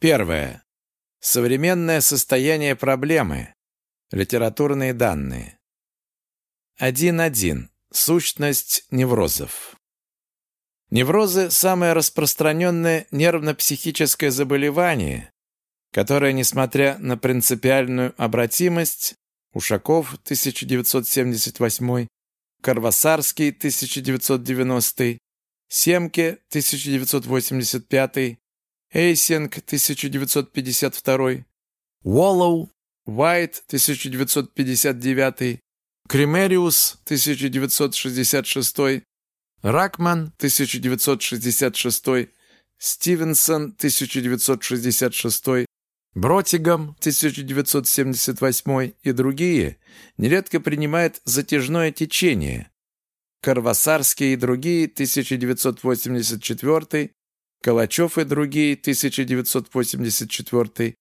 Первое. Современное состояние проблемы. Литературные данные. 1.1. Сущность неврозов. Неврозы – самое распространенное нервно-психическое заболевание, которое, несмотря на принципиальную обратимость, Ушаков, 1978, Карвасарский, 1990, Семке, 1985, Эйсинг, 1952, Уоллоу, Уайт, 1959, Кремериус, 1966, Ракман, 1966, Стивенсон, 1966, Бротигам, 1978 и другие нередко принимают затяжное течение. Карвасарский и другие, 1984, Калачев и другие, 1984,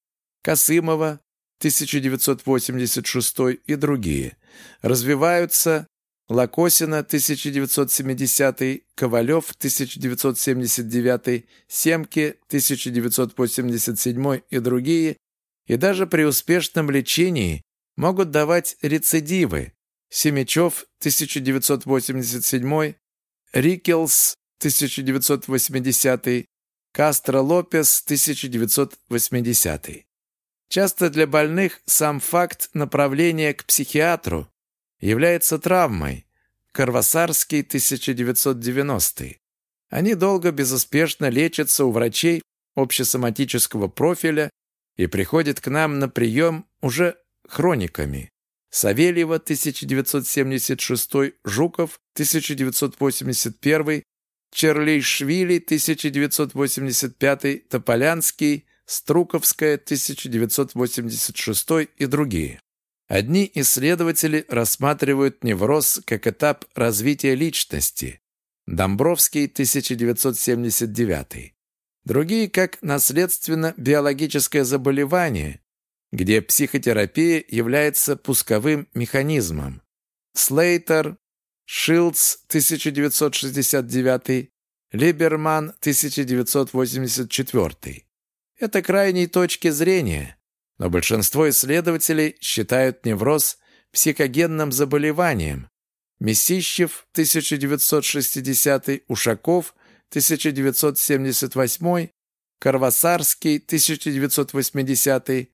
Касымова, 1986 и другие, развиваются Лакосина, 1970, Ковалев, 1979, Семки, 1987 и другие, и даже при успешном лечении могут давать рецидивы. Семечев, 1987, Рикелс, 1980, Кастро Лопес, 1980. Часто для больных сам факт направления к психиатру является травмой. Карвасарский, 1990. Они долго безуспешно лечатся у врачей общесоматического профиля и приходят к нам на прием уже хрониками. Савельева, 1976, Жуков, 1981, Черлейшвили, 1985, Тополянский, Струковская, 1986 и другие. Одни исследователи рассматривают невроз как этап развития личности. Домбровский, 1979. Другие как наследственно-биологическое заболевание, где психотерапия является пусковым механизмом. Слейтер, Шилдс, 1969, Либерман, 1984. Это крайние точки зрения, но большинство исследователей считают невроз психогенным заболеванием. Месищев, 1960, Ушаков, 1978, Карвасарский, 1980,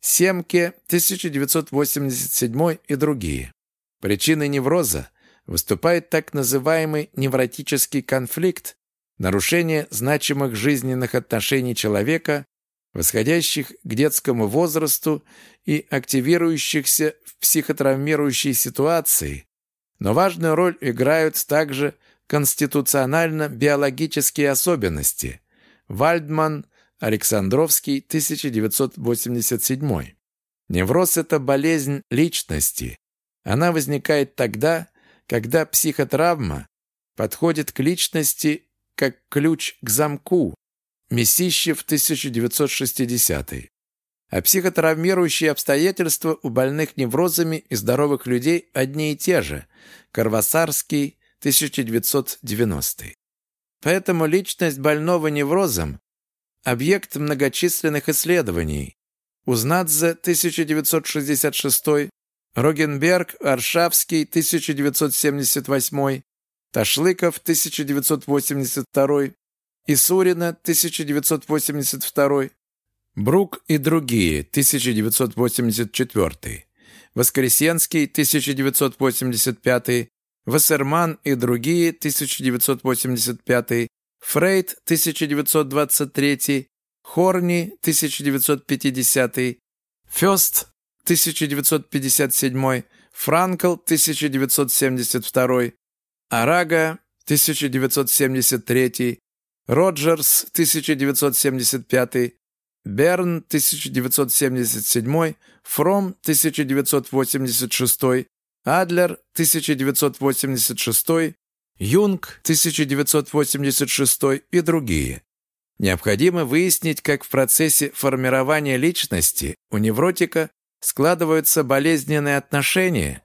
Семке, 1987 и другие. Причиной невроза выступает так называемый невротический конфликт, нарушение значимых жизненных отношений человека восходящих к детскому возрасту и активирующихся в психотравмирующей ситуации, но важную роль играют также конституционально-биологические особенности. Вальдман, Александровский, 1987. Невроз – это болезнь личности. Она возникает тогда, когда психотравма подходит к личности как ключ к замку, Месищев, 1960 А психотравмирующие обстоятельства у больных неврозами и здоровых людей одни и те же. Карвасарский, 1990 Поэтому личность больного неврозом – объект многочисленных исследований. Узнадзе, 1966 Рогенберг, Аршавский, 1978 Ташлыков, 1982 Исурина, 1982, Брук и другие, 1984, Воскресенский, 1985, Вассерман и другие, 1985, Фрейд, 1923, Хорни, 1950, Фёст, 1957, Франкл, 1972, Арага, 1973, Роджерс, 1975, Берн, 1977, Фром, 1986, Адлер, 1986, Юнг, 1986 и другие. Необходимо выяснить, как в процессе формирования личности у невротика складываются болезненные отношения,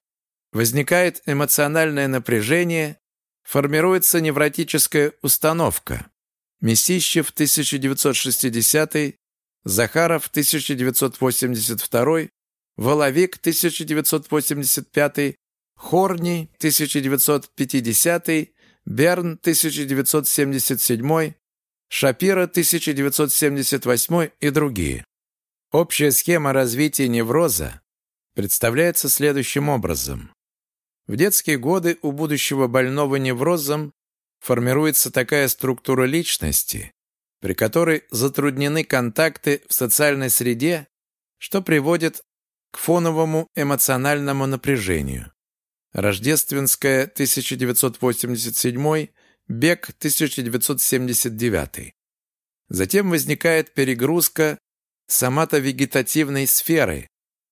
возникает эмоциональное напряжение, формируется невротическая установка. Месищев, 1960 Захаров 1982, Воловик 1985, Хорни 1950, Берн 1977, Шапира 1978 и другие. Общая схема развития невроза представляется следующим образом. В детские годы у будущего больного неврозом формируется такая структура личности, при которой затруднены контакты в социальной среде, что приводит к фоновому эмоциональному напряжению. Рождественская 1987, Бег 1979. Затем возникает перегрузка сомато-вегетативной сферы.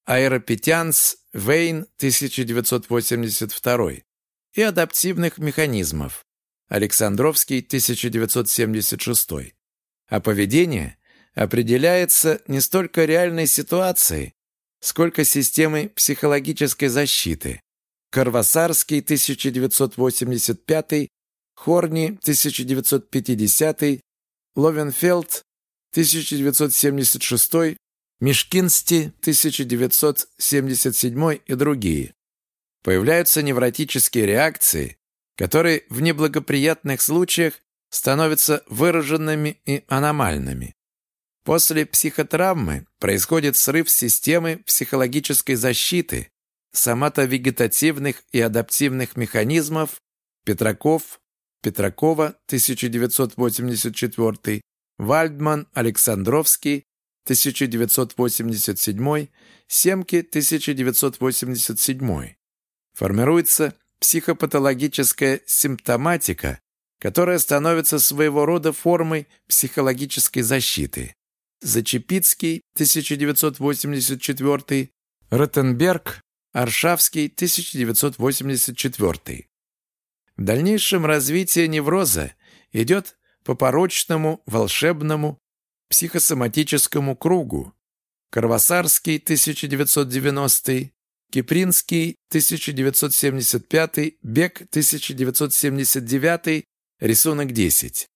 Аэропетянс Вейн 1982 и адаптивных механизмов. Александровский 1976. А поведение определяется не столько реальной ситуацией, сколько системой психологической защиты. Карвасарский 1985, Хорни 1950, Ловенфелд 1976, Мишкинсти 1977 и другие. Появляются невротические реакции, которые в неблагоприятных случаях становятся выраженными и аномальными. После психотравмы происходит срыв системы психологической защиты, сомато-вегетативных и адаптивных механизмов Петраков, Петракова, 1984, Вальдман, Александровский, 1987, Семки, 1987. Формируется психопатологическая симптоматика, которая становится своего рода формой психологической защиты. Зачепицкий, 1984, Ротенберг, Аршавский, 1984. В дальнейшем развитие невроза идет по порочному, волшебному, психосоматическому кругу. Карвасарский, 1990, Кипринский, 1975, Бек, 1979, рисунок 10.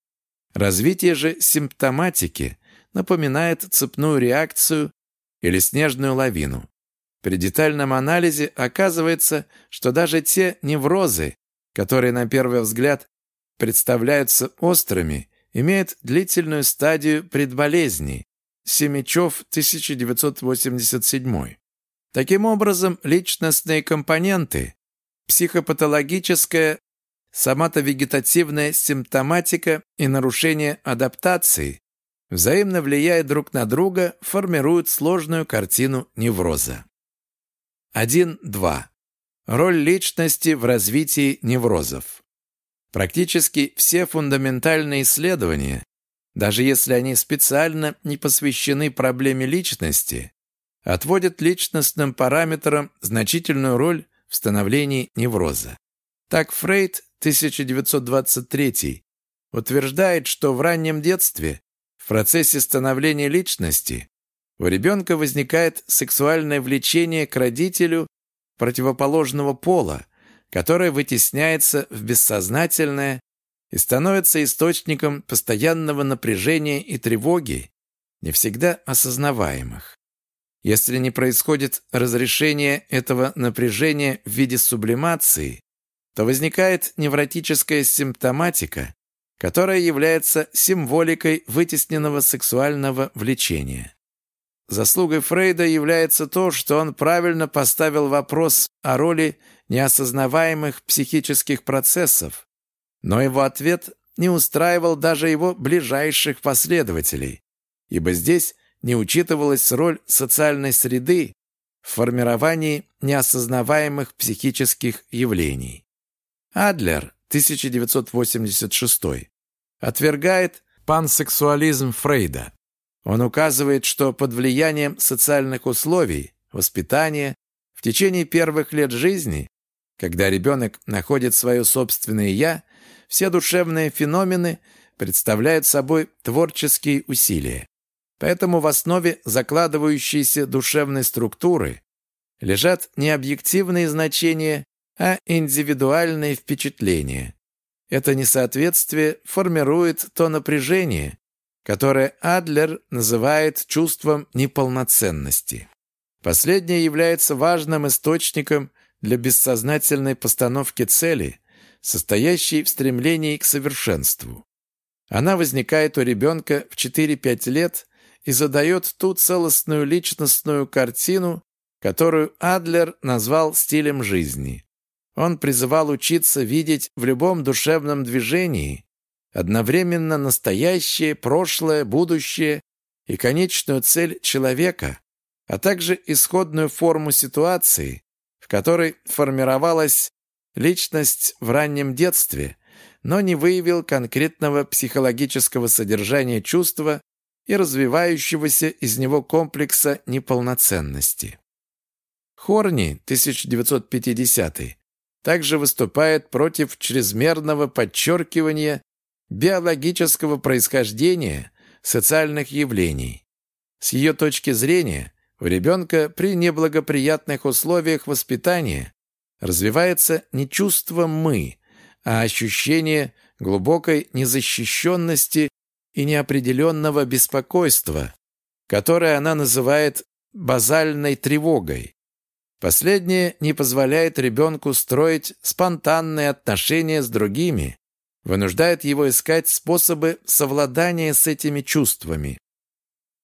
Развитие же симптоматики напоминает цепную реакцию или снежную лавину. При детальном анализе оказывается, что даже те неврозы, которые на первый взгляд представляются острыми, имеют длительную стадию предболезни. Семичев, 1987. Таким образом, личностные компоненты, психопатологическая, соматовегетативная симптоматика и нарушение адаптации взаимно влияя друг на друга, формируют сложную картину невроза. 1.2. Роль личности в развитии неврозов. Практически все фундаментальные исследования, даже если они специально не посвящены проблеме личности, отводят личностным параметрам значительную роль в становлении невроза. Так Фрейд 1923 утверждает, что в раннем детстве в процессе становления личности у ребенка возникает сексуальное влечение к родителю противоположного пола, которое вытесняется в бессознательное и становится источником постоянного напряжения и тревоги, не всегда осознаваемых. Если не происходит разрешение этого напряжения в виде сублимации, то возникает невротическая симптоматика, которая является символикой вытесненного сексуального влечения. Заслугой Фрейда является то, что он правильно поставил вопрос о роли неосознаваемых психических процессов, но его ответ не устраивал даже его ближайших последователей, ибо здесь не учитывалась роль социальной среды в формировании неосознаваемых психических явлений. Адлер 1986, отвергает пансексуализм Фрейда. Он указывает, что под влиянием социальных условий, воспитания, в течение первых лет жизни, когда ребенок находит свое собственное «я», все душевные феномены представляют собой творческие усилия. Поэтому в основе закладывающейся душевной структуры лежат не объективные значения, а индивидуальные впечатления. Это несоответствие формирует то напряжение, которое Адлер называет чувством неполноценности. Последнее является важным источником для бессознательной постановки цели, состоящей в стремлении к совершенству. Она возникает у ребенка в 4-5 лет и задает ту целостную личностную картину, которую Адлер назвал стилем жизни. Он призывал учиться видеть в любом душевном движении одновременно настоящее, прошлое, будущее и конечную цель человека, а также исходную форму ситуации, в которой формировалась личность в раннем детстве, но не выявил конкретного психологического содержания чувства и развивающегося из него комплекса неполноценности. Хорни, 1950 также выступает против чрезмерного подчеркивания биологического происхождения социальных явлений. С ее точки зрения, у ребенка при неблагоприятных условиях воспитания развивается не чувство «мы», а ощущение глубокой незащищенности и неопределенного беспокойства, которое она называет базальной тревогой. Последнее не позволяет ребенку строить спонтанные отношения с другими, вынуждает его искать способы совладания с этими чувствами.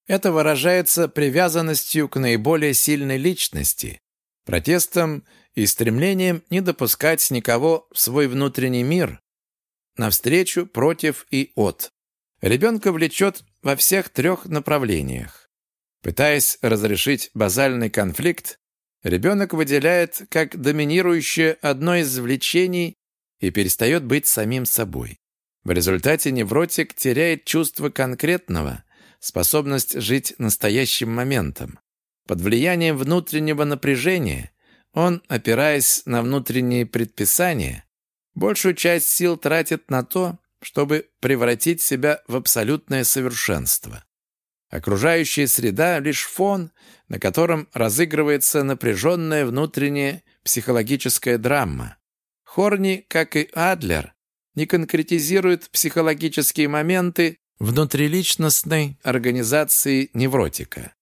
Это выражается привязанностью к наиболее сильной личности, протестом и стремлением не допускать никого в свой внутренний мир, навстречу, против и от. Ребенка влечет во всех трех направлениях. Пытаясь разрешить базальный конфликт, ребенок выделяет как доминирующее одно из влечений и перестает быть самим собой. В результате невротик теряет чувство конкретного, способность жить настоящим моментом. Под влиянием внутреннего напряжения он, опираясь на внутренние предписания, большую часть сил тратит на то, чтобы превратить себя в абсолютное совершенство. Окружающая среда — лишь фон, на котором разыгрывается напряженная внутренняя психологическая драма. Хорни, как и Адлер, не конкретизирует психологические моменты внутриличностной организации невротика.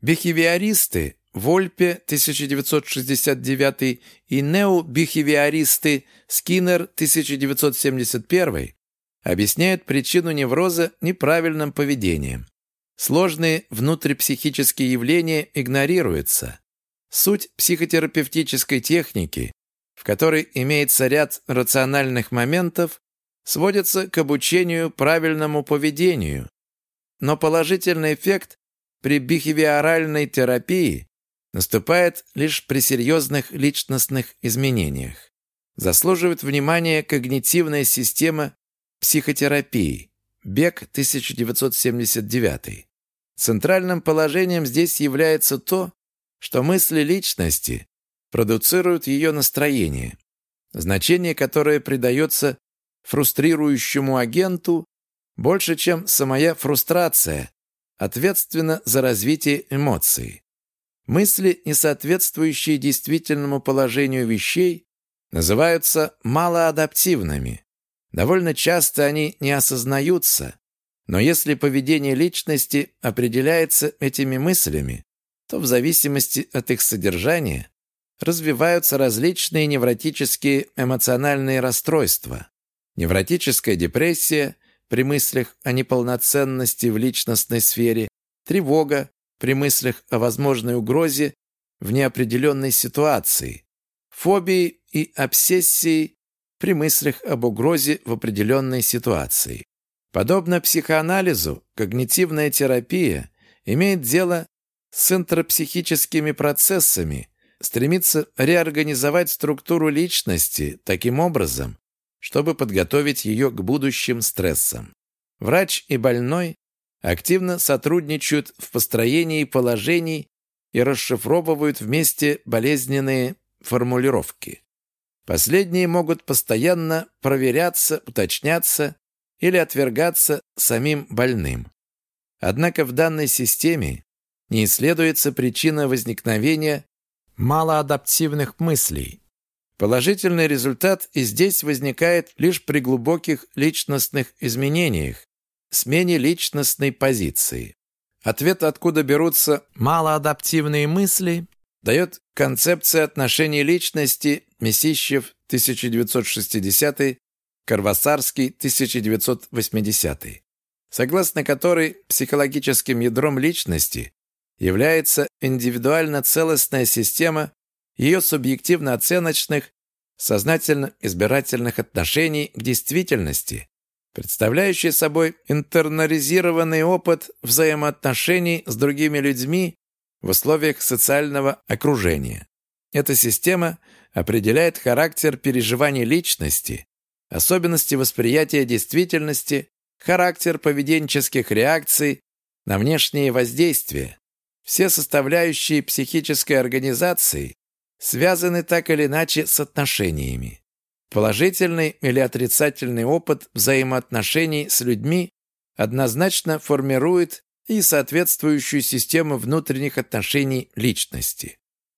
Бихевиористы Вольпе 1969 и необихевиористы Скиннер 1971 объясняют причину невроза неправильным поведением. Сложные внутрипсихические явления игнорируются. Суть психотерапевтической техники в которой имеется ряд рациональных моментов, сводится к обучению правильному поведению. Но положительный эффект при бихевиоральной терапии наступает лишь при серьезных личностных изменениях. Заслуживает внимания когнитивная система психотерапии. Бек 1979. Центральным положением здесь является то, что мысли личности продуцируют ее настроение. Значение, которое придается фрустрирующему агенту, больше, чем самая фрустрация, ответственна за развитие эмоций. Мысли, не соответствующие действительному положению вещей, называются малоадаптивными. Довольно часто они не осознаются, но если поведение личности определяется этими мыслями, то в зависимости от их содержания развиваются различные невротические эмоциональные расстройства. Невротическая депрессия при мыслях о неполноценности в личностной сфере, тревога при мыслях о возможной угрозе в неопределенной ситуации, фобии и обсессии при мыслях об угрозе в определенной ситуации. Подобно психоанализу, когнитивная терапия имеет дело с интропсихическими процессами, стремится реорганизовать структуру личности таким образом, чтобы подготовить ее к будущим стрессам. Врач и больной активно сотрудничают в построении положений и расшифровывают вместе болезненные формулировки. Последние могут постоянно проверяться, уточняться или отвергаться самим больным. Однако в данной системе не исследуется причина возникновения малоадаптивных мыслей. Положительный результат и здесь возникает лишь при глубоких личностных изменениях, смене личностной позиции. Ответ, откуда берутся малоадаптивные мысли, дает концепция отношений личности Месищев 1960 Карвасарский 1980 согласно которой психологическим ядром личности является индивидуально целостная система ее субъективно-оценочных, сознательно-избирательных отношений к действительности, представляющая собой интернализированный опыт взаимоотношений с другими людьми в условиях социального окружения. Эта система определяет характер переживаний личности, особенности восприятия действительности, характер поведенческих реакций на внешние воздействия. Все составляющие психической организации связаны так или иначе с отношениями. Положительный или отрицательный опыт взаимоотношений с людьми однозначно формирует и соответствующую систему внутренних отношений личности.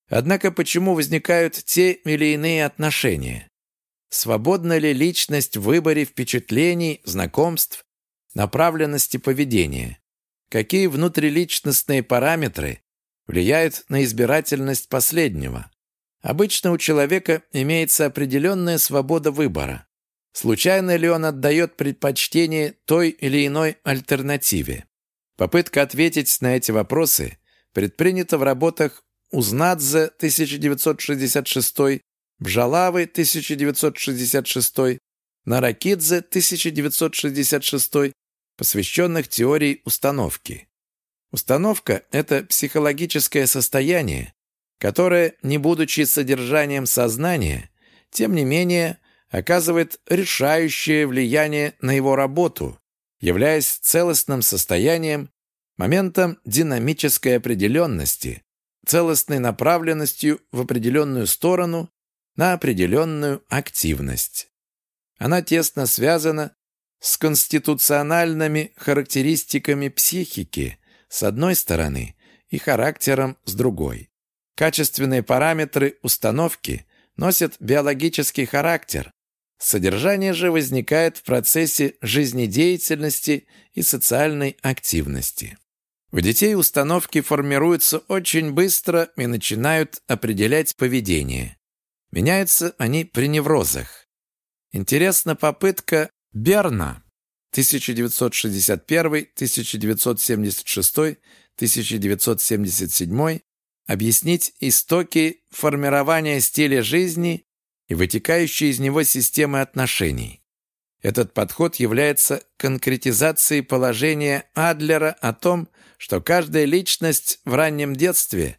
Однако почему возникают те или иные отношения? Свободна ли личность в выборе впечатлений, знакомств, направленности поведения? Какие внутриличностные параметры влияют на избирательность последнего? Обычно у человека имеется определенная свобода выбора. Случайно ли он отдает предпочтение той или иной альтернативе? Попытка ответить на эти вопросы предпринята в работах Узнадзе 1966, Бжалавы 1966, Наракидзе 1966, посвященных теории установки. Установка – это психологическое состояние, которое, не будучи содержанием сознания, тем не менее оказывает решающее влияние на его работу, являясь целостным состоянием, моментом динамической определенности, целостной направленностью в определенную сторону на определенную активность. Она тесно связана с конституциональными характеристиками психики с одной стороны и характером с другой. Качественные параметры установки носят биологический характер, Содержание же возникает в процессе жизнедеятельности и социальной активности. У детей установки формируются очень быстро и начинают определять поведение. Меняются они при неврозах. Интересна попытка Берна 1961, 1976, 1977 объяснить истоки формирования стиля жизни и вытекающие из него системы отношений. Этот подход является конкретизацией положения Адлера о том, что каждая личность в раннем детстве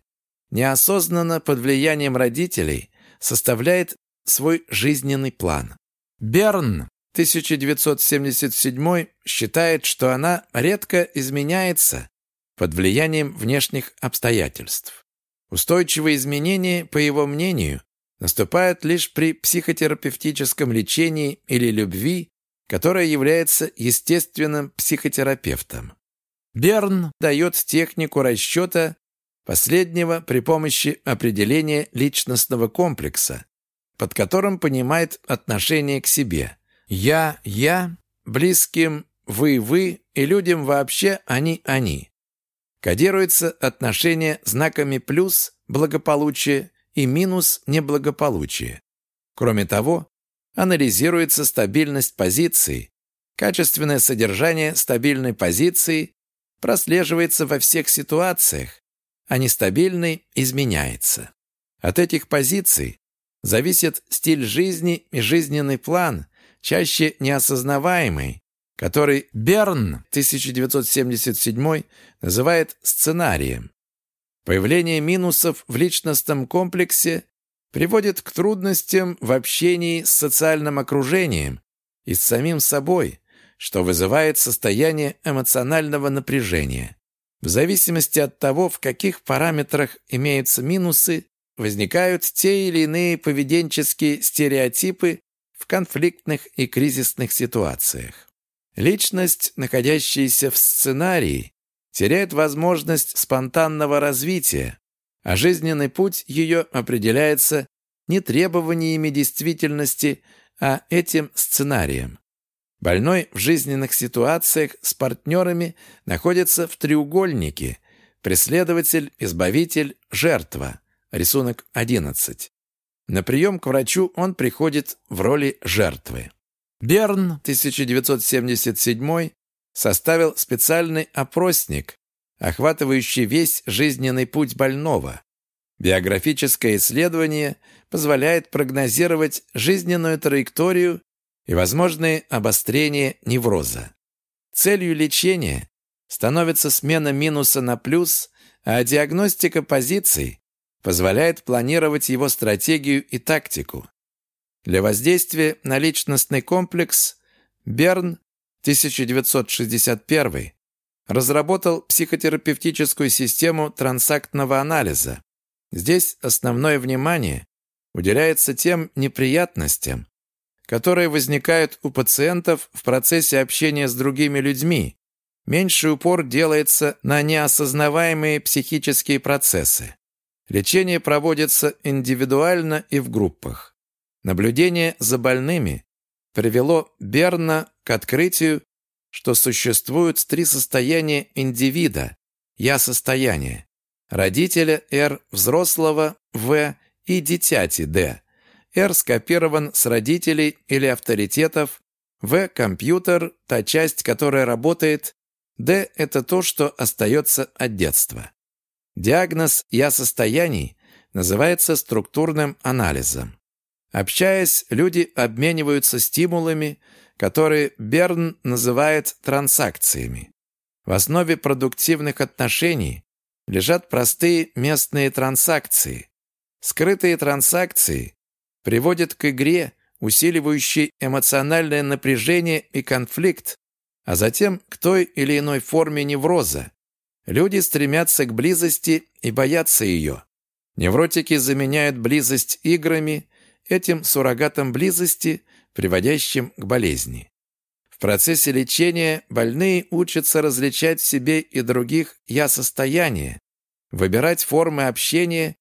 неосознанно под влиянием родителей составляет свой жизненный план. Берн 1977 считает, что она редко изменяется под влиянием внешних обстоятельств. Устойчивые изменения, по его мнению, наступают лишь при психотерапевтическом лечении или любви, которая является естественным психотерапевтом. Берн дает технику расчета последнего при помощи определения личностного комплекса, под которым понимает отношение к себе. «Я, я», близким «вы, вы» и людям вообще «они, они». Кодируется отношение знаками «плюс» благополучие и минус неблагополучие. Кроме того, анализируется стабильность позиции, качественное содержание стабильной позиции прослеживается во всех ситуациях, а нестабильный изменяется. От этих позиций зависит стиль жизни и жизненный план, чаще неосознаваемый, который Берн 1977 называет сценарием. Появление минусов в личностном комплексе приводит к трудностям в общении с социальным окружением и с самим собой, что вызывает состояние эмоционального напряжения. В зависимости от того, в каких параметрах имеются минусы, возникают те или иные поведенческие стереотипы в конфликтных и кризисных ситуациях. Личность, находящаяся в сценарии, теряет возможность спонтанного развития, а жизненный путь ее определяется не требованиями действительности, а этим сценарием. Больной в жизненных ситуациях с партнерами находится в треугольнике преследователь, избавитель, жертва. Рисунок 11. На прием к врачу он приходит в роли жертвы. Берн, 1977, составил специальный опросник, охватывающий весь жизненный путь больного. Биографическое исследование позволяет прогнозировать жизненную траекторию и возможные обострения невроза. Целью лечения становится смена минуса на плюс, а диагностика позиций позволяет планировать его стратегию и тактику. Для воздействия на личностный комплекс Берн 1961 разработал психотерапевтическую систему трансактного анализа. Здесь основное внимание уделяется тем неприятностям, которые возникают у пациентов в процессе общения с другими людьми. Меньший упор делается на неосознаваемые психические процессы. Лечение проводится индивидуально и в группах. Наблюдение за больными привело Берна к открытию, что существуют три состояния индивида «я-состояние» родителя R, взрослого В и дитяти Д. R скопирован с родителей или авторитетов, В – компьютер, та часть, которая работает, Д – это то, что остается от детства. Диагноз «я-состояний» называется структурным анализом. Общаясь, люди обмениваются стимулами, которые Берн называет транзакциями. В основе продуктивных отношений лежат простые местные транзакции. Скрытые транзакции приводят к игре, усиливающей эмоциональное напряжение и конфликт, а затем к той или иной форме невроза. Люди стремятся к близости и боятся ее. Невротики заменяют близость играми, этим суррогатом близости, приводящим к болезни. В процессе лечения больные учатся различать в себе и других «я-состояния», выбирать формы общения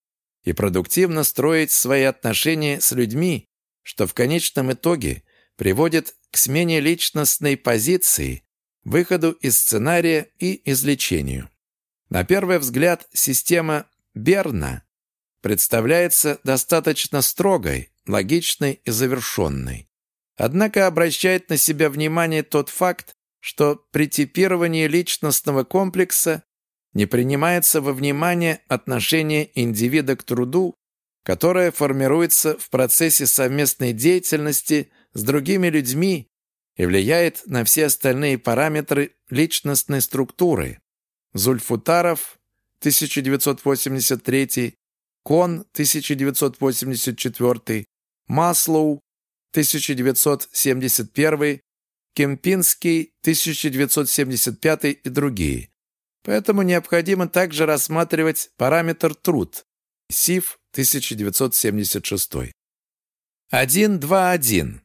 и продуктивно строить свои отношения с людьми, что в конечном итоге приводит к смене личностной позиции, выходу из сценария и излечению. На первый взгляд система Берна представляется достаточно строгой, логичной и завершенной. Однако обращает на себя внимание тот факт, что при типировании личностного комплекса не принимается во внимание отношение индивида к труду, которое формируется в процессе совместной деятельности с другими людьми и влияет на все остальные параметры личностной структуры. Зульфутаров, 1983, Кон, 1984, Маслоу, 1971, Кемпинский, 1975 и другие. Поэтому необходимо также рассматривать параметр труд, СИФ 1976. 1.2.1.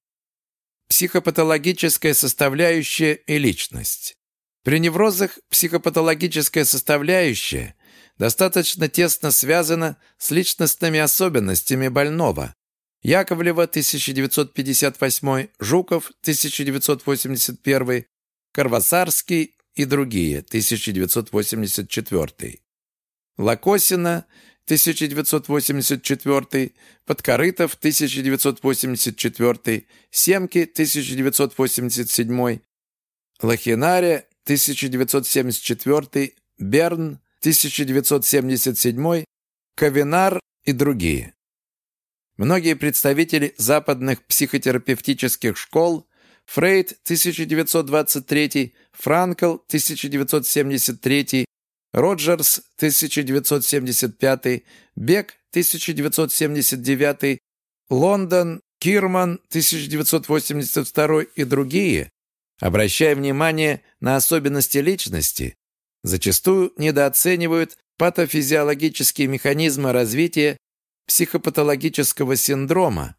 Психопатологическая составляющая и личность. При неврозах психопатологическая составляющая достаточно тесно связана с личностными особенностями больного. Яковлева, 1958, Жуков, 1981, Карвасарский и другие, 1984. Лакосина, 1984, Подкорытов, 1984, Семки, 1987, Лохинария, 1974, Берн, 1977, Кавинар и другие. Многие представители западных психотерапевтических школ Фрейд 1923, Франкл 1973, Роджерс 1975, Бек 1979, Лондон, Кирман 1982 и другие, обращая внимание на особенности личности, зачастую недооценивают патофизиологические механизмы развития психопатологического синдрома.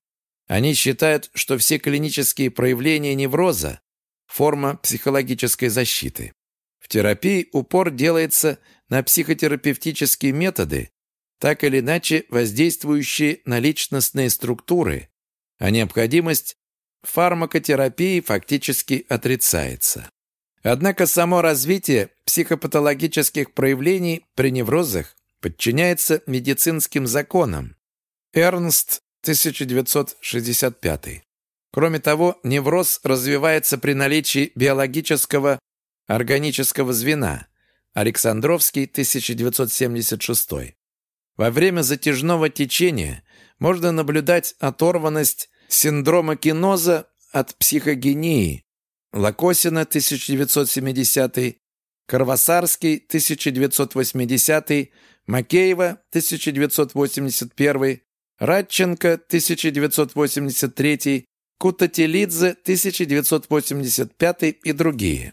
Они считают, что все клинические проявления невроза – форма психологической защиты. В терапии упор делается на психотерапевтические методы, так или иначе воздействующие на личностные структуры, а необходимость фармакотерапии фактически отрицается. Однако само развитие психопатологических проявлений при неврозах подчиняется медицинским законам. Эрнст, 1965. Кроме того, невроз развивается при наличии биологического органического звена. Александровский, 1976. Во время затяжного течения можно наблюдать оторванность синдрома киноза от психогении. Лакосина, 1970, Карвасарский, 1980, Макеева, 1981, Радченко, 1983, Кутателидзе, 1985 и другие.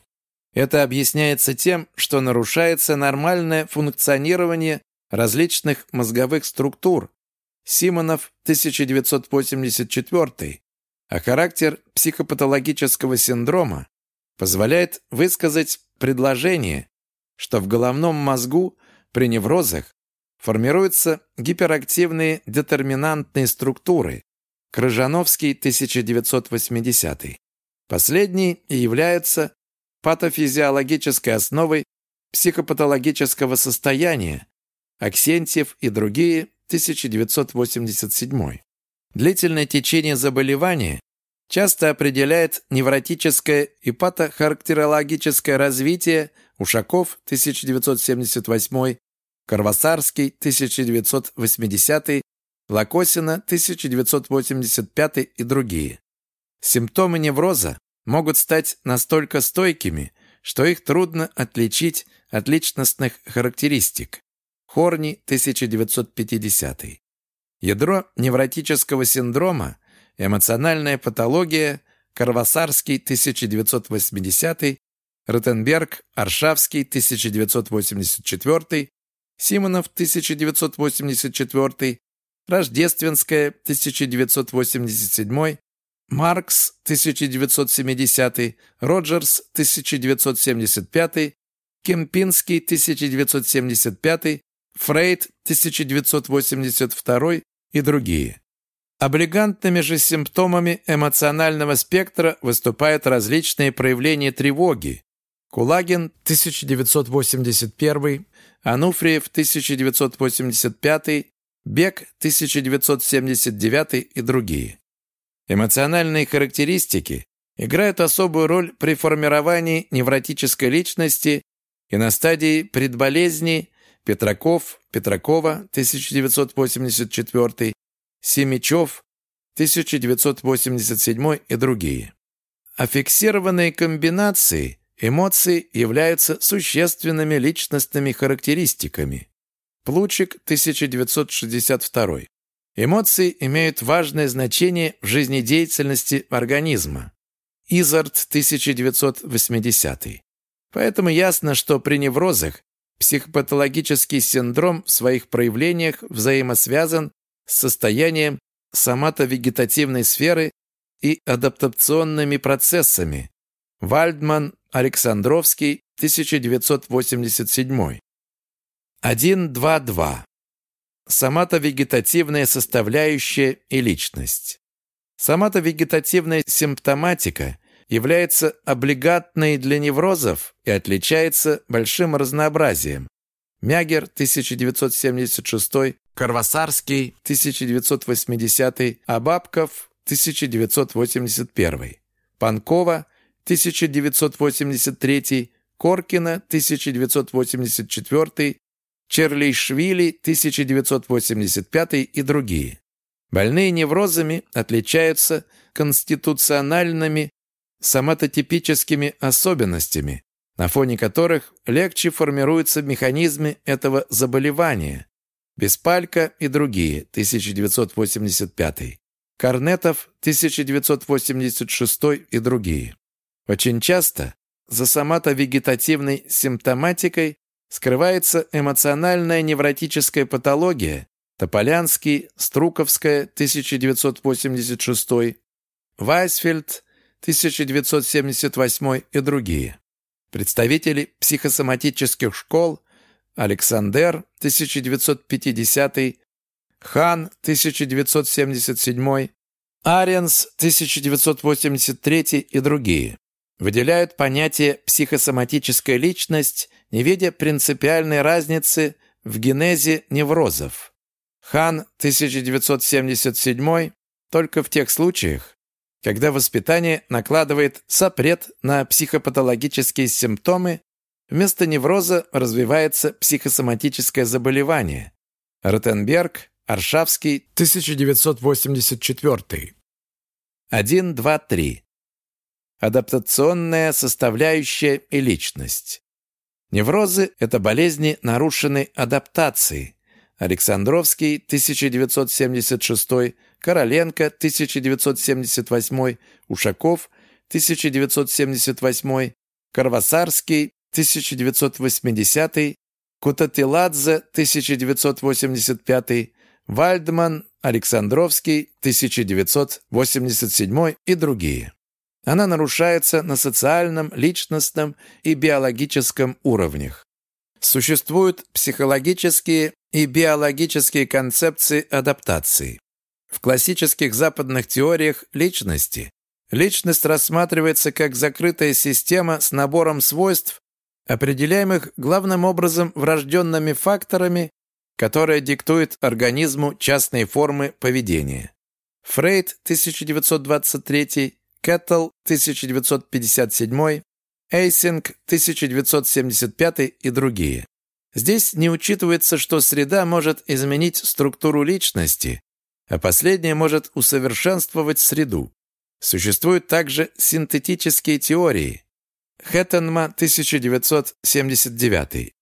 Это объясняется тем, что нарушается нормальное функционирование различных мозговых структур. Симонов, 1984, а характер психопатологического синдрома позволяет высказать предложение, что в головном мозгу при неврозах формируются гиперактивные детерминантные структуры. Крыжановский, 1980. Последние и являются патофизиологической основой психопатологического состояния, Аксентьев и другие, 1987. Длительное течение заболевания часто определяет невротическое и патохарактерологическое развитие Ушаков, 1978, Карвасарский, 1980, Лакосина, 1985 и другие. Симптомы невроза могут стать настолько стойкими, что их трудно отличить от личностных характеристик. Хорни, 1950. Ядро невротического синдрома, эмоциональная патология, Карвасарский, 1980, Ротенберг, Аршавский, 1984, Симонов, 1984, Рождественская, 1987, Маркс, 1970, Роджерс, 1975, Кемпинский, 1975, Фрейд, 1982 и другие. Облигантными же симптомами эмоционального спектра выступают различные проявления тревоги. Кулагин, 1981, Ануфриев, 1985, Бек, 1979 и другие. Эмоциональные характеристики играют особую роль при формировании невротической личности и на стадии предболезни Петраков, Петракова, 1984, Семичев, 1987 и другие. Аффиксированные комбинации эмоций являются существенными личностными характеристиками. Плучик, 1962. Эмоции имеют важное значение в жизнедеятельности организма. Изард, 1980. Поэтому ясно, что при неврозах психопатологический синдром в своих проявлениях взаимосвязан с состоянием соматовегетативной сферы и адаптационными процессами. Вальдман, Александровский, 1987. 1.2.2. Соматовегетативная составляющая и личность. Соматовегетативная симптоматика является облигатной для неврозов и отличается большим разнообразием. Мягер, 1976, Карвасарский, 1980, Абабков, 1981, Панкова, 1983, Коркина, 1984, Черлейшвили, 1985 и другие. Больные неврозами отличаются конституциональными соматотипическими особенностями, на фоне которых легче формируются механизмы этого заболевания. Беспалько и другие, 1985. Корнетов, 1986 и другие. Очень часто за соматовегетативной симптоматикой скрывается эмоциональная невротическая патология, Тополянский, Струковская, 1986, Вайсфельд, 1978 и другие. Представители психосоматических школ Александр, 1950, Хан, 1977, Ариенс, 1983 и другие выделяют понятие «психосоматическая личность», не видя принципиальной разницы в генезе неврозов. Хан, 1977, только в тех случаях, когда воспитание накладывает запрет на психопатологические симптомы, вместо невроза развивается психосоматическое заболевание. Ротенберг, Аршавский, 1984. 1, 2, 3. Адаптационная составляющая и личность. Неврозы – это болезни нарушенной адаптации. Александровский, 1976, Короленко, 1978, Ушаков, 1978, Карвасарский, 1980, Кутатиладзе, 1985, Вальдман, Александровский, 1987 и другие. Она нарушается на социальном, личностном и биологическом уровнях. Существуют психологические и биологические концепции адаптации. В классических западных теориях личности личность рассматривается как закрытая система с набором свойств, определяемых главным образом врожденными факторами которая диктует организму частные формы поведения. Фрейд 1923, Кеттл 1957, Эйсинг 1975 и другие. Здесь не учитывается, что среда может изменить структуру личности, а последняя может усовершенствовать среду. Существуют также синтетические теории. Хэттенма 1979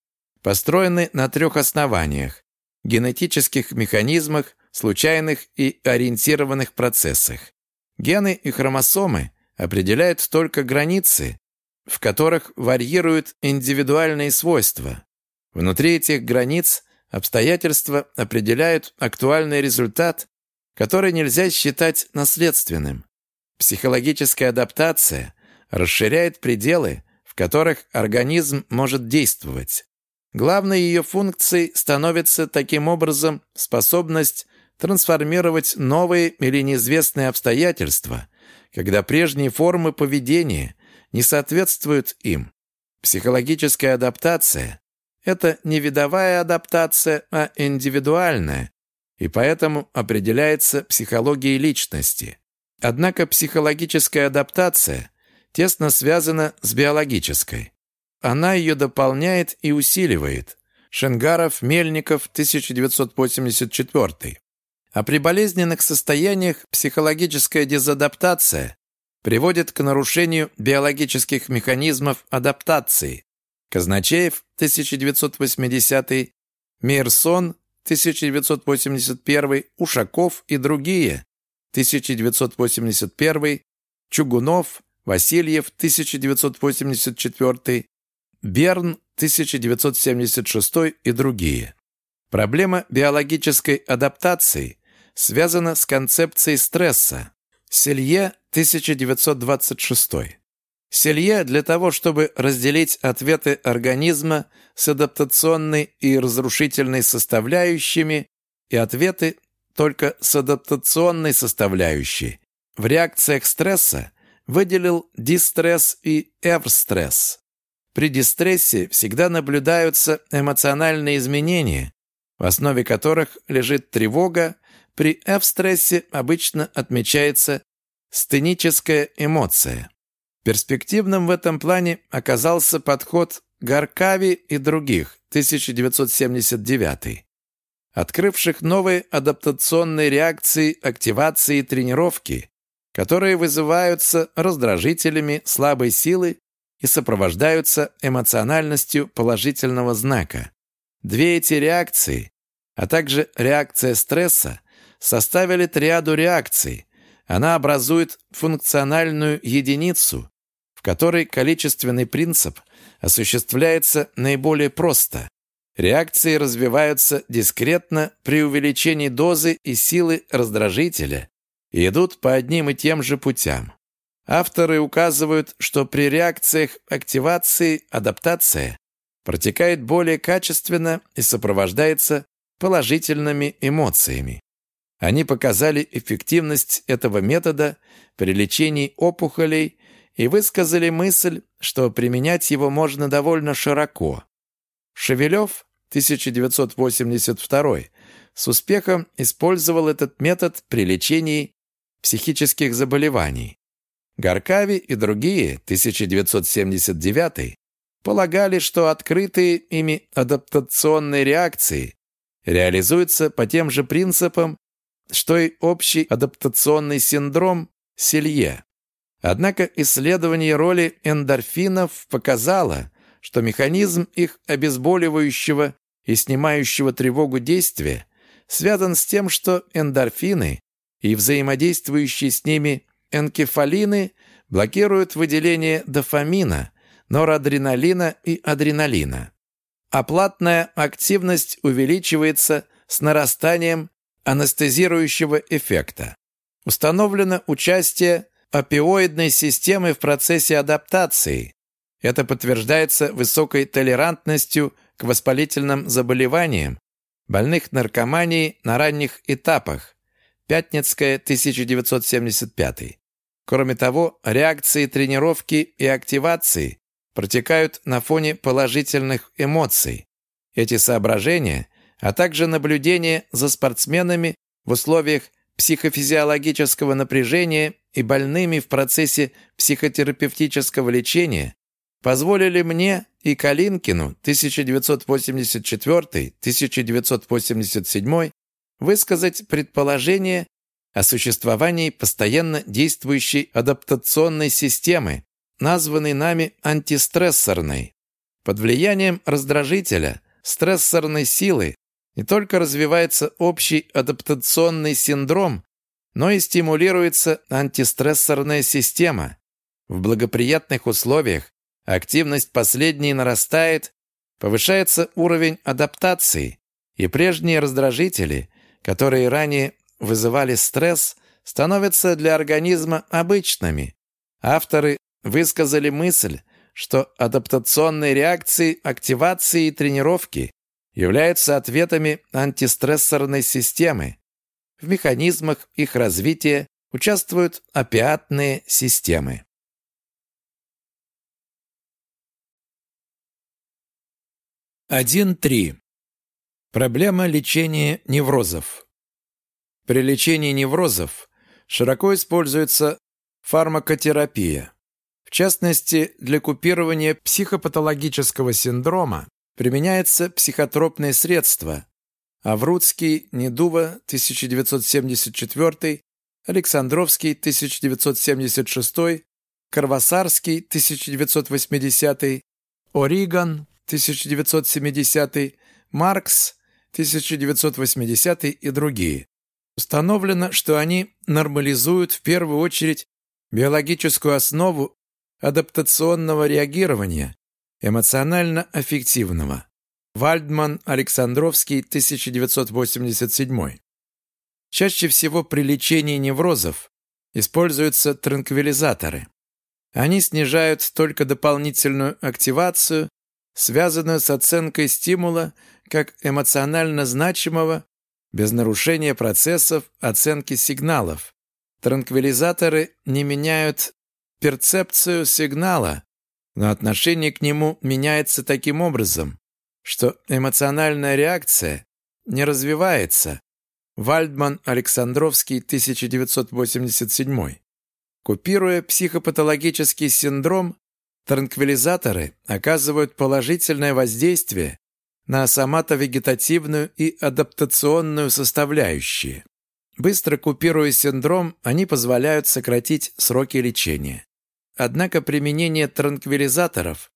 построены на трех основаниях – генетических механизмах, случайных и ориентированных процессах. Гены и хромосомы определяют только границы, в которых варьируют индивидуальные свойства. Внутри этих границ обстоятельства определяют актуальный результат, который нельзя считать наследственным. Психологическая адаптация расширяет пределы, в которых организм может действовать. Главной ее функцией становится таким образом способность трансформировать новые или неизвестные обстоятельства, когда прежние формы поведения не соответствуют им. Психологическая адаптация – это не видовая адаптация, а индивидуальная, и поэтому определяется психологией личности. Однако психологическая адаптация тесно связана с биологической. Она ее дополняет и усиливает. Шенгаров, Мельников, 1984. А при болезненных состояниях психологическая дезадаптация приводит к нарушению биологических механизмов адаптации. Казначеев, 1980, Мейерсон, 1981, Ушаков и другие, 1981, Чугунов, Васильев, 1984, Берн, 1976 и другие. Проблема биологической адаптации связана с концепцией стресса. Селье, 1926. Селье для того, чтобы разделить ответы организма с адаптационной и разрушительной составляющими и ответы только с адаптационной составляющей, в реакциях стресса выделил дистресс и эвстресс. При дистрессе всегда наблюдаются эмоциональные изменения, в основе которых лежит тревога, при F-стрессе обычно отмечается стеническая эмоция. Перспективным в этом плане оказался подход Гаркави и других, 1979 открывших новые адаптационные реакции активации и тренировки, которые вызываются раздражителями слабой силы и сопровождаются эмоциональностью положительного знака. Две эти реакции, а также реакция стресса, составили триаду реакций. Она образует функциональную единицу, в которой количественный принцип осуществляется наиболее просто. Реакции развиваются дискретно при увеличении дозы и силы раздражителя и идут по одним и тем же путям. Авторы указывают, что при реакциях активации адаптация протекает более качественно и сопровождается положительными эмоциями. Они показали эффективность этого метода при лечении опухолей и высказали мысль, что применять его можно довольно широко. Шевелев, 1982, с успехом использовал этот метод при лечении психических заболеваний. Гаркави и другие, 1979, полагали, что открытые ими адаптационные реакции реализуются по тем же принципам, что и общий адаптационный синдром Селье. Однако исследование роли эндорфинов показало, что механизм их обезболивающего и снимающего тревогу действия связан с тем, что эндорфины и взаимодействующие с ними энкефалины блокируют выделение дофамина, норадреналина и адреналина. Оплатная активность увеличивается с нарастанием анестезирующего эффекта. Установлено участие опиоидной системы в процессе адаптации. Это подтверждается высокой толерантностью к воспалительным заболеваниям, больных наркоманией на ранних этапах. Пятницкая, 1975. Кроме того, реакции тренировки и активации протекают на фоне положительных эмоций. Эти соображения, а также наблюдение за спортсменами в условиях психофизиологического напряжения и больными в процессе психотерапевтического лечения позволили мне и Калинкину 1984-1987 высказать предположение о существовании постоянно действующей адаптационной системы, названной нами антистрессорной. Под влиянием раздражителя, стрессорной силы не только развивается общий адаптационный синдром, но и стимулируется антистрессорная система. В благоприятных условиях активность последней нарастает, повышается уровень адаптации, и прежние раздражители, которые ранее вызывали стресс, становятся для организма обычными. Авторы высказали мысль, что адаптационные реакции активации и тренировки являются ответами антистрессорной системы. В механизмах их развития участвуют опиатные системы. Один три. Проблема лечения неврозов. При лечении неврозов широко используется фармакотерапия. В частности, для купирования психопатологического синдрома применяется психотропные средства. Аврудский, Недува, 1974, Александровский, 1976, Карвасарский, 1980, Ориган, 1970, Маркс, 1980 и другие. Установлено, что они нормализуют в первую очередь биологическую основу адаптационного реагирования, эмоционально-аффективного. Вальдман Александровский, 1987. Чаще всего при лечении неврозов используются транквилизаторы. Они снижают только дополнительную активацию, связанную с оценкой стимула как эмоционально значимого без нарушения процессов оценки сигналов. Транквилизаторы не меняют перцепцию сигнала, но отношение к нему меняется таким образом, что эмоциональная реакция не развивается. Вальдман Александровский, 1987. Купируя психопатологический синдром, транквилизаторы оказывают положительное воздействие на соматовегетативную и адаптационную составляющие. Быстро купируя синдром, они позволяют сократить сроки лечения. Однако применение транквилизаторов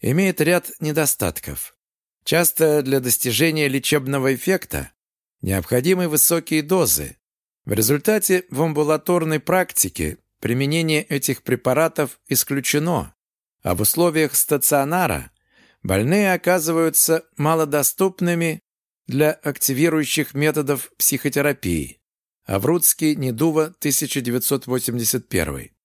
имеет ряд недостатков. Часто для достижения лечебного эффекта необходимы высокие дозы. В результате в амбулаторной практике применение этих препаратов исключено, а в условиях стационара больные оказываются малодоступными для активирующих методов психотерапии. Аврудский, Недува, 1981.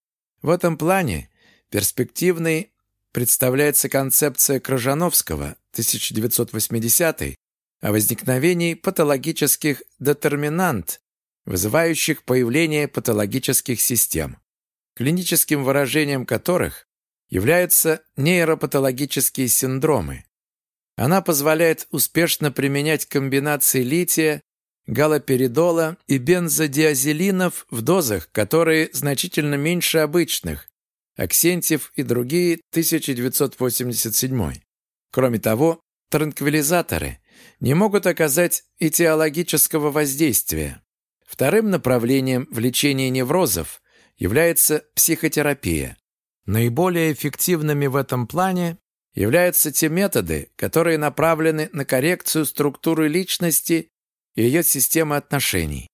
В этом плане перспективной представляется концепция Крыжановского, 1980 о возникновении патологических детерминант вызывающих появление патологических систем, клиническим выражением которых являются нейропатологические синдромы. Она позволяет успешно применять комбинации лития, галоперидола и бензодиазелинов в дозах, которые значительно меньше обычных, Аксентьев и другие, 1987. Кроме того, транквилизаторы не могут оказать этиологического воздействия. Вторым направлением в лечении неврозов является психотерапия. Наиболее эффективными в этом плане являются те методы, которые направлены на коррекцию структуры личности и ее системы отношений.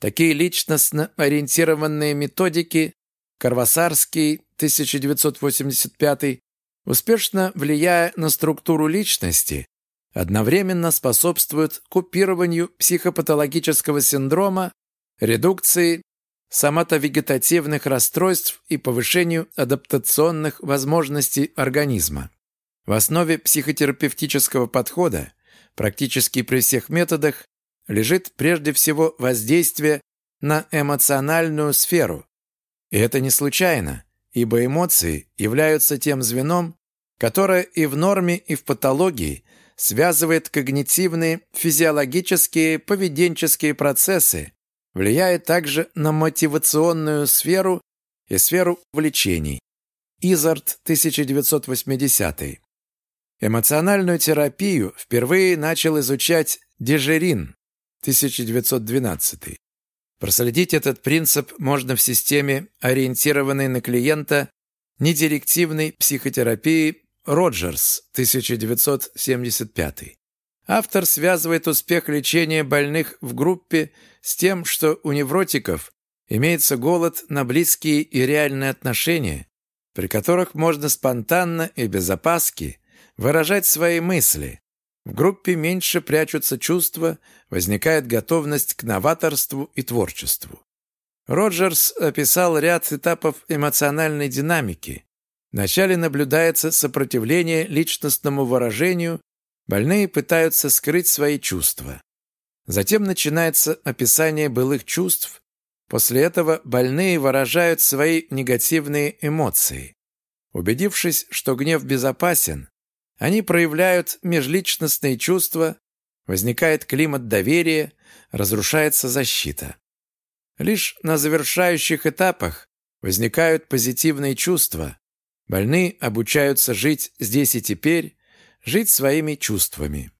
Такие личностно ориентированные методики Карвасарский 1985 успешно влияя на структуру личности, одновременно способствуют купированию психопатологического синдрома, редукции соматовегетативных расстройств и повышению адаптационных возможностей организма. В основе психотерапевтического подхода практически при всех методах лежит прежде всего воздействие на эмоциональную сферу. И это не случайно, ибо эмоции являются тем звеном, которое и в норме, и в патологии связывает когнитивные, физиологические, поведенческие процессы, влияет также на мотивационную сферу и сферу влечений. Изарт, 1980. Эмоциональную терапию впервые начал изучать Дежерин, 1912. Проследить этот принцип можно в системе, ориентированной на клиента, недирективной психотерапии Роджерс, 1975. Автор связывает успех лечения больных в группе с тем, что у невротиков имеется голод на близкие и реальные отношения, при которых можно спонтанно и без опаски выражать свои мысли. В группе меньше прячутся чувства, возникает готовность к новаторству и творчеству. Роджерс описал ряд этапов эмоциональной динамики. Вначале наблюдается сопротивление личностному выражению, больные пытаются скрыть свои чувства. Затем начинается описание былых чувств, после этого больные выражают свои негативные эмоции. Убедившись, что гнев безопасен, они проявляют межличностные чувства, возникает климат доверия, разрушается защита. Лишь на завершающих этапах возникают позитивные чувства. Больные обучаются жить здесь и теперь, жить своими чувствами.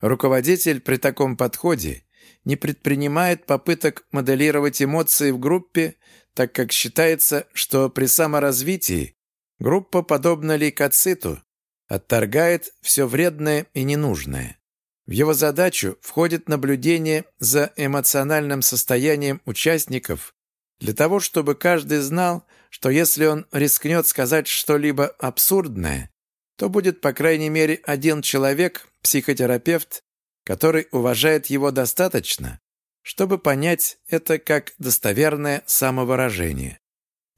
Руководитель при таком подходе не предпринимает попыток моделировать эмоции в группе, так как считается, что при саморазвитии группа подобна лейкоциту, отторгает все вредное и ненужное. В его задачу входит наблюдение за эмоциональным состоянием участников для того, чтобы каждый знал, что если он рискнет сказать что-либо абсурдное, то будет, по крайней мере, один человек, психотерапевт, который уважает его достаточно, чтобы понять это как достоверное самовыражение.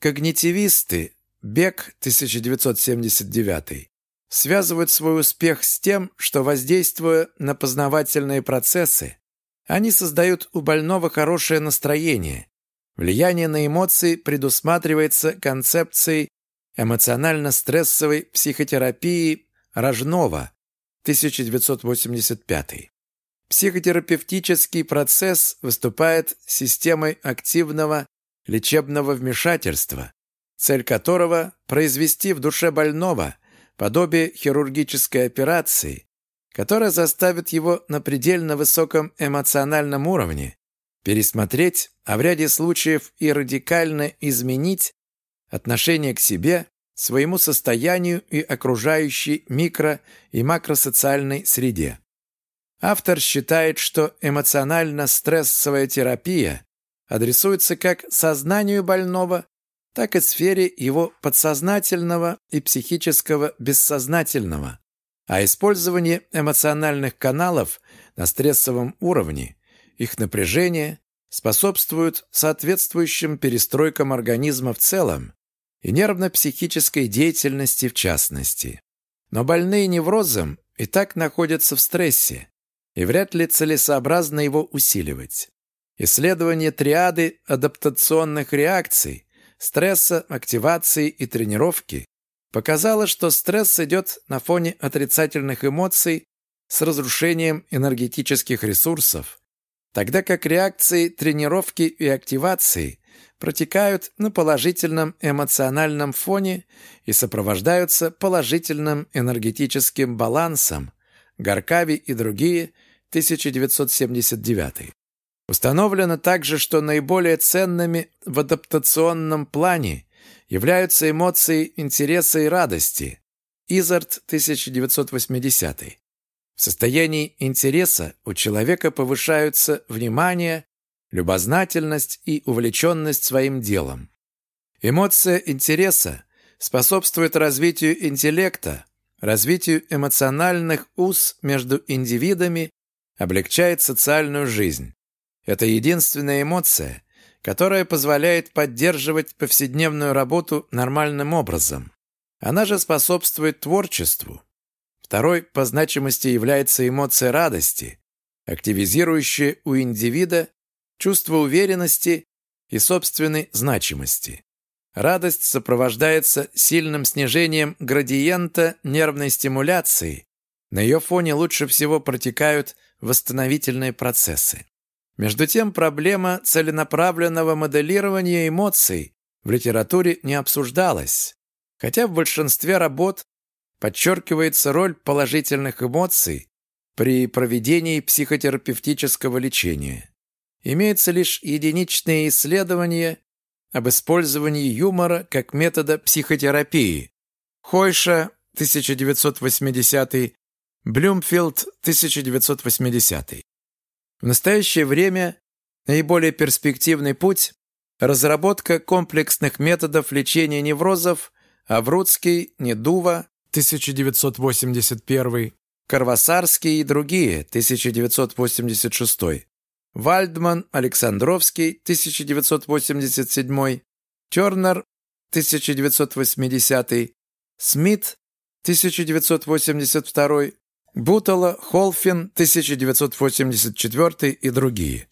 Когнитивисты, Бек, 1979, связывают свой успех с тем, что, воздействуя на познавательные процессы, они создают у больного хорошее настроение. Влияние на эмоции предусматривается концепцией эмоционально-стрессовой психотерапии Рожнова 1985. Психотерапевтический процесс выступает системой активного лечебного вмешательства, цель которого – произвести в душе больного подобие хирургической операции, которая заставит его на предельно высоком эмоциональном уровне пересмотреть, а в ряде случаев и радикально изменить отношение к себе, своему состоянию и окружающей микро- и макросоциальной среде. Автор считает, что эмоционально-стрессовая терапия адресуется как сознанию больного, так и сфере его подсознательного и психического бессознательного, а использование эмоциональных каналов на стрессовом уровне, их напряжение способствуют соответствующим перестройкам организма в целом и нервно-психической деятельности в частности. Но больные неврозом и так находятся в стрессе, и вряд ли целесообразно его усиливать. Исследование триады адаптационных реакций, стресса, активации и тренировки показало, что стресс идет на фоне отрицательных эмоций с разрушением энергетических ресурсов, тогда как реакции тренировки и активации протекают на положительном эмоциональном фоне и сопровождаются положительным энергетическим балансом. Гаркави и другие, 1979. Установлено также, что наиболее ценными в адаптационном плане являются эмоции интереса и радости. Изарт, 1980. В состоянии интереса у человека повышаются внимание, любознательность и увлеченность своим делом. Эмоция интереса способствует развитию интеллекта, развитию эмоциональных уз между индивидами, облегчает социальную жизнь. Это единственная эмоция, которая позволяет поддерживать повседневную работу нормальным образом. Она же способствует творчеству. Второй по значимости является эмоция радости, активизирующая у индивида чувство уверенности и собственной значимости. Радость сопровождается сильным снижением градиента нервной стимуляции. На ее фоне лучше всего протекают восстановительные процессы. Между тем, проблема целенаправленного моделирования эмоций в литературе не обсуждалась, хотя в большинстве работ подчеркивается роль положительных эмоций при проведении психотерапевтического лечения. Имеются лишь единичные исследования об использовании юмора как метода психотерапии. Хойша, 1980 Блюмфилд, 1980 В настоящее время наиболее перспективный путь – разработка комплексных методов лечения неврозов Аврудский, Недува, 1981 Карвасарский и другие, 1986 Вальдман, Александровский, 1987, Тернер, 1980, Смит, 1982, Бутала, Холфин, 1984 и другие.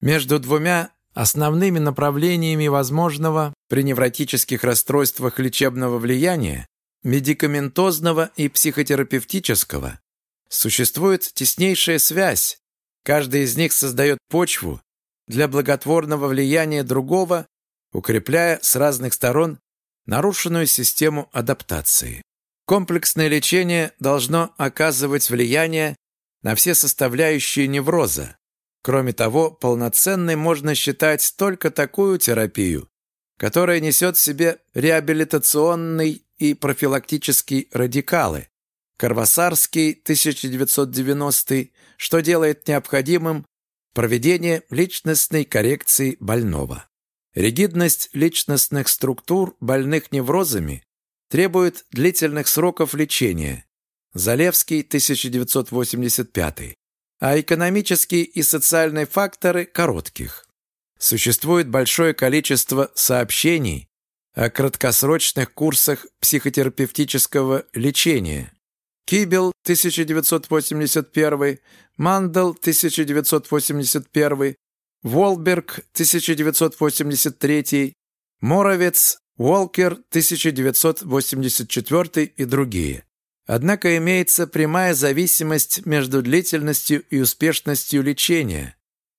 Между двумя основными направлениями возможного при невротических расстройствах лечебного влияния медикаментозного и психотерапевтического существует теснейшая связь, Каждый из них создает почву для благотворного влияния другого, укрепляя с разных сторон нарушенную систему адаптации. Комплексное лечение должно оказывать влияние на все составляющие невроза. Кроме того, полноценной можно считать только такую терапию, которая несет в себе реабилитационный и профилактический радикалы. Карвасарский, 1990 что делает необходимым проведение личностной коррекции больного. Ригидность личностных структур больных неврозами требует длительных сроков лечения. Залевский, 1985. А экономические и социальные факторы – коротких. Существует большое количество сообщений о краткосрочных курсах психотерапевтического лечения, Кибел 1981, Мандел 1981, Волберг 1983, Моровец, Уолкер 1984 и другие. Однако имеется прямая зависимость между длительностью и успешностью лечения.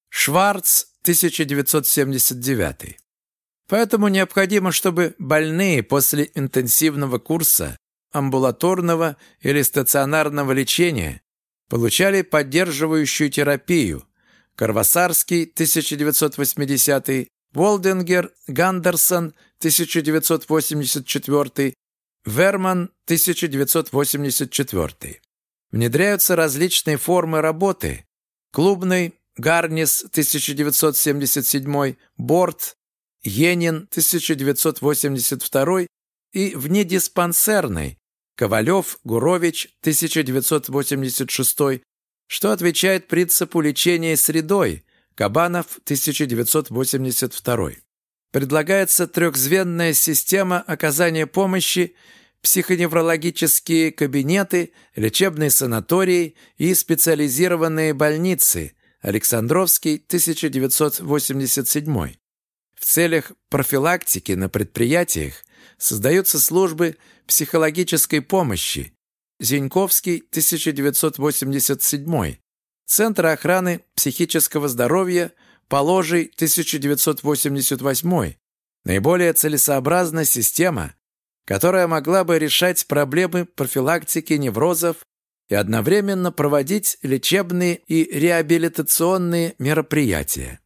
Шварц 1979. Поэтому необходимо, чтобы больные после интенсивного курса амбулаторного или стационарного лечения получали поддерживающую терапию. Карвасарский, 1980 Волдингер, Гандерсон, 1984 Верман, 1984 Внедряются различные формы работы. Клубный, Гарнис, 1977 Борт, Енин, 1982 и внедиспансерный, Ковалев, Гурович, 1986, что отвечает принципу лечения средой, Кабанов, 1982. Предлагается трехзвенная система оказания помощи, психоневрологические кабинеты, лечебные санатории и специализированные больницы, Александровский, 1987. В целях профилактики на предприятиях создаются службы психологической помощи. Зиньковский, 1987. Центр охраны психического здоровья Положий, 1988. Наиболее целесообразна система, которая могла бы решать проблемы профилактики неврозов и одновременно проводить лечебные и реабилитационные мероприятия.